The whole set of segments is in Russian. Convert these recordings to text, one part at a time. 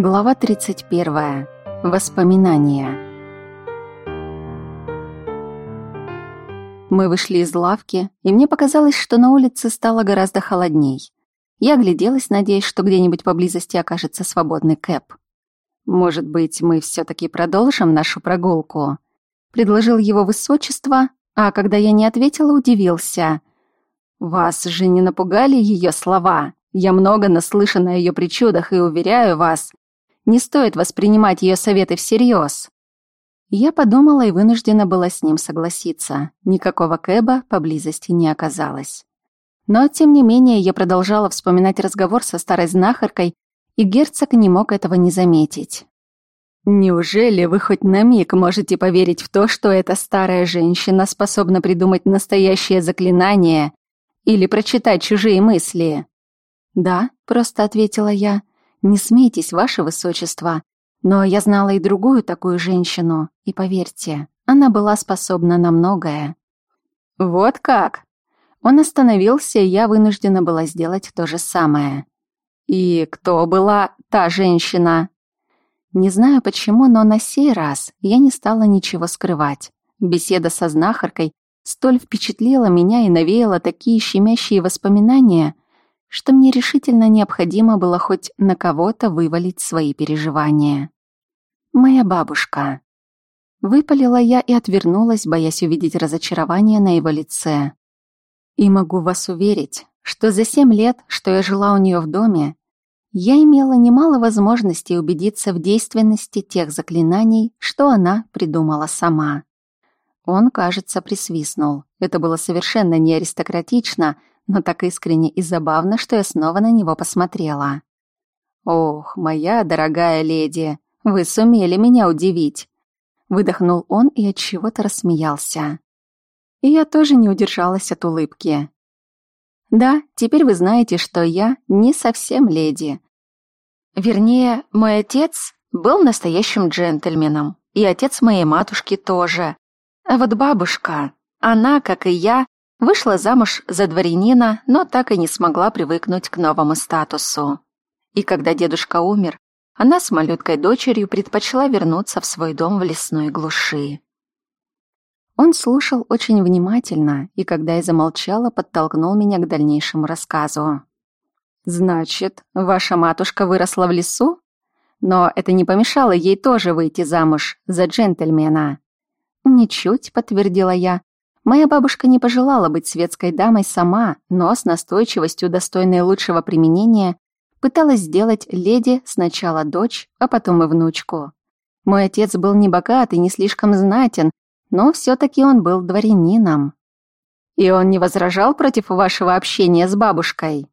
Глава 31. Воспоминания. Мы вышли из лавки, и мне показалось, что на улице стало гораздо холодней. Я огляделась, надеясь, что где-нибудь поблизости окажется свободный кэп. «Может быть, мы все-таки продолжим нашу прогулку?» Предложил его высочество, а когда я не ответила, удивился. «Вас же не напугали ее слова? Я много наслышан о ее причудах и уверяю вас, не стоит воспринимать ее советы всерьез». Я подумала и вынуждена была с ним согласиться. Никакого Кэба поблизости не оказалось. Но, тем не менее, я продолжала вспоминать разговор со старой знахаркой, и герцог не мог этого не заметить. «Неужели вы хоть на миг можете поверить в то, что эта старая женщина способна придумать настоящее заклинание или прочитать чужие мысли?» «Да», — просто ответила я, — «не смейтесь, ваше высочество, но я знала и другую такую женщину, и поверьте, она была способна на многое». «Вот как?» Он остановился, и я вынуждена была сделать то же самое. «И кто была та женщина?» Не знаю почему, но на сей раз я не стала ничего скрывать. Беседа со знахаркой столь впечатлила меня и навеяла такие щемящие воспоминания, что мне решительно необходимо было хоть на кого-то вывалить свои переживания. «Моя бабушка». Выпалила я и отвернулась, боясь увидеть разочарование на его лице. И могу вас уверить, что за семь лет, что я жила у нее в доме, я имела немало возможностей убедиться в действенности тех заклинаний, что она придумала сама. Он, кажется, присвистнул. Это было совершенно не аристократично, но так искренне и забавно, что я снова на него посмотрела. «Ох, моя дорогая леди, вы сумели меня удивить!» Выдохнул он и от чего-то рассмеялся. И я тоже не удержалась от улыбки. «Да, теперь вы знаете, что я не совсем леди. Вернее, мой отец был настоящим джентльменом, и отец моей матушки тоже. А вот бабушка, она, как и я, Вышла замуж за дворянина, но так и не смогла привыкнуть к новому статусу. И когда дедушка умер, она с малюткой дочерью предпочла вернуться в свой дом в лесной глуши. Он слушал очень внимательно, и когда я замолчала, подтолкнул меня к дальнейшему рассказу. «Значит, ваша матушка выросла в лесу? Но это не помешало ей тоже выйти замуж за джентльмена». «Ничуть», — подтвердила я, Моя бабушка не пожелала быть светской дамой сама, но с настойчивостью, достойной лучшего применения, пыталась сделать леди сначала дочь, а потом и внучку. Мой отец был не богат и не слишком знатен, но все-таки он был дворянином. И он не возражал против вашего общения с бабушкой?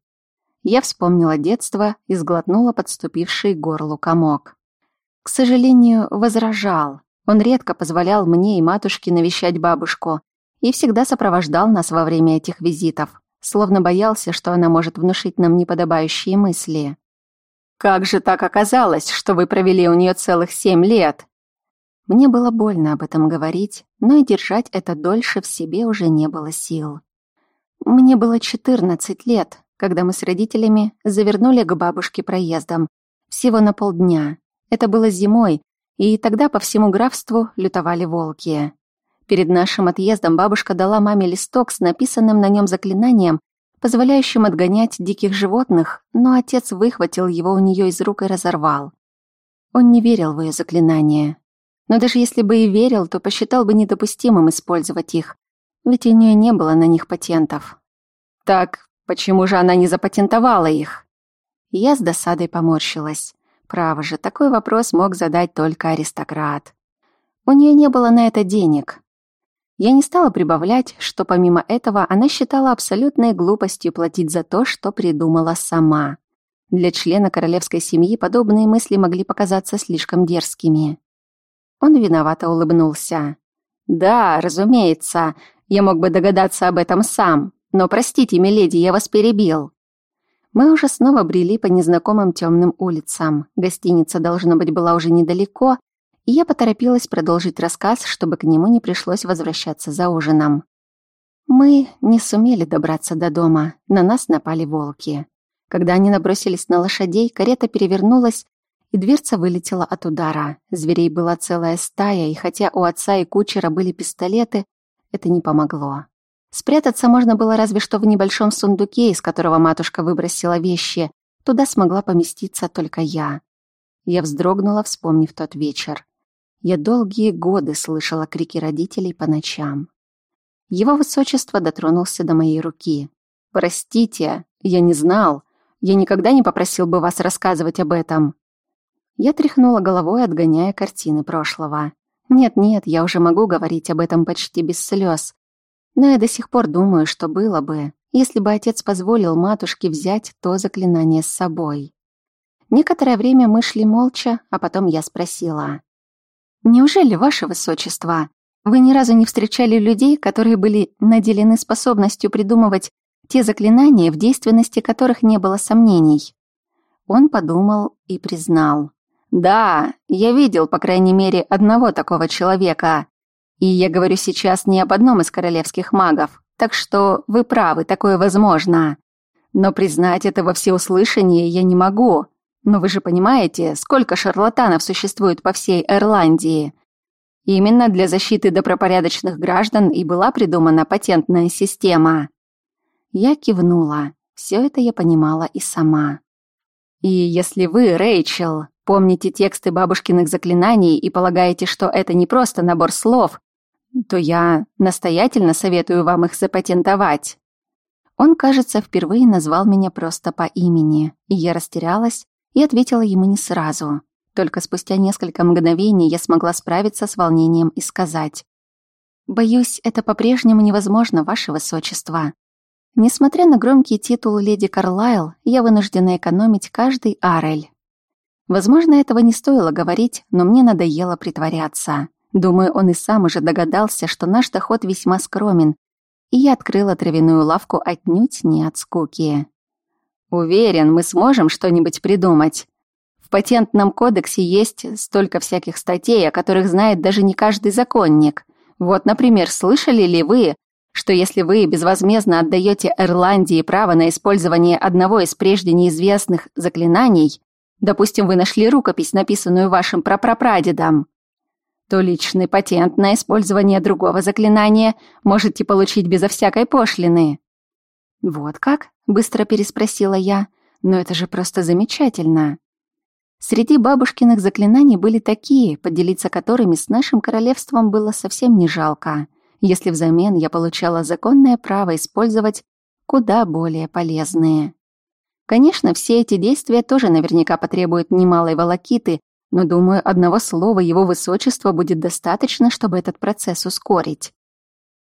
Я вспомнила детство и сглотнула подступивший горлу комок. К сожалению, возражал. Он редко позволял мне и матушке навещать бабушку, и всегда сопровождал нас во время этих визитов, словно боялся, что она может внушить нам неподобающие мысли. «Как же так оказалось, что вы провели у нее целых семь лет?» Мне было больно об этом говорить, но и держать это дольше в себе уже не было сил. Мне было 14 лет, когда мы с родителями завернули к бабушке проездом. Всего на полдня. Это было зимой, и тогда по всему графству лютовали волки. Перед нашим отъездом бабушка дала маме листок с написанным на нем заклинанием, позволяющим отгонять диких животных, но отец выхватил его у нее из рук и разорвал. Он не верил в ее заклинания. Но даже если бы и верил, то посчитал бы недопустимым использовать их, ведь у нее не было на них патентов. Так почему же она не запатентовала их? Я с досадой поморщилась. Право же, такой вопрос мог задать только аристократ. У нее не было на это денег, я не стала прибавлять, что помимо этого она считала абсолютной глупостью платить за то, что придумала сама. Для члена королевской семьи подобные мысли могли показаться слишком дерзкими. Он виновато улыбнулся. «Да, разумеется, я мог бы догадаться об этом сам, но простите, миледи, я вас перебил». Мы уже снова брели по незнакомым темным улицам. Гостиница, должно быть, была уже недалеко, и я поторопилась продолжить рассказ, чтобы к нему не пришлось возвращаться за ужином. Мы не сумели добраться до дома, на нас напали волки. Когда они набросились на лошадей, карета перевернулась, и дверца вылетела от удара. Зверей была целая стая, и хотя у отца и кучера были пистолеты, это не помогло. Спрятаться можно было разве что в небольшом сундуке, из которого матушка выбросила вещи. Туда смогла поместиться только я. Я вздрогнула, вспомнив тот вечер. Я долгие годы слышала крики родителей по ночам. Его высочество дотронулся до моей руки. «Простите, я не знал. Я никогда не попросил бы вас рассказывать об этом». Я тряхнула головой, отгоняя картины прошлого. Нет-нет, я уже могу говорить об этом почти без слез. Но я до сих пор думаю, что было бы, если бы отец позволил матушке взять то заклинание с собой. Некоторое время мы шли молча, а потом я спросила. «Неужели, ваше высочество, вы ни разу не встречали людей, которые были наделены способностью придумывать те заклинания, в действенности которых не было сомнений?» Он подумал и признал. Да, я видел, по крайней мере, одного такого человека. И я говорю сейчас не об одном из королевских магов. Так что вы правы, такое возможно. Но признать это во всеуслышание я не могу. Но вы же понимаете, сколько шарлатанов существует по всей Ирландии. Именно для защиты добропорядочных граждан и была придумана патентная система. Я кивнула. Все это я понимала и сама. И если вы, Рэйчел, помните тексты бабушкиных заклинаний и полагаете, что это не просто набор слов, то я настоятельно советую вам их запатентовать. Он, кажется, впервые назвал меня просто по имени, и я растерялась и ответила ему не сразу. Только спустя несколько мгновений я смогла справиться с волнением и сказать. «Боюсь, это по-прежнему невозможно, ваше высочество. Несмотря на громкий титул леди Карлайл, я вынуждена экономить каждый арель. Возможно, этого не стоило говорить, но мне надоело притворяться. Думаю, он и сам уже догадался, что наш доход весьма скромен, и я открыла травяную лавку отнюдь не от скуки. Уверен, мы сможем что-нибудь придумать. В патентном кодексе есть столько всяких статей, о которых знает даже не каждый законник. Вот, например, слышали ли вы, что если вы безвозмездно отдаете Ирландии право на использование одного из прежде неизвестных заклинаний, Допустим, вы нашли рукопись, написанную вашим прапрапрадедом. То личный патент на использование другого заклинания можете получить безо всякой пошлины. Вот как? Быстро переспросила я. Но это же просто замечательно. Среди бабушкиных заклинаний были такие, поделиться которыми с нашим королевством было совсем не жалко, если взамен я получала законное право использовать куда более полезные. Конечно, все эти действия тоже наверняка потребуют немалой волокиты, но, думаю, одного слова его высочества будет достаточно, чтобы этот процесс ускорить.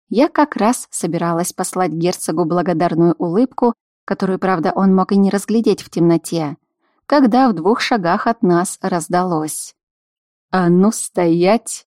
Я как раз собиралась послать герцогу благодарную улыбку, которую, правда, он мог и не разглядеть в темноте, когда в двух шагах от нас раздалось. «А ну, стоять!»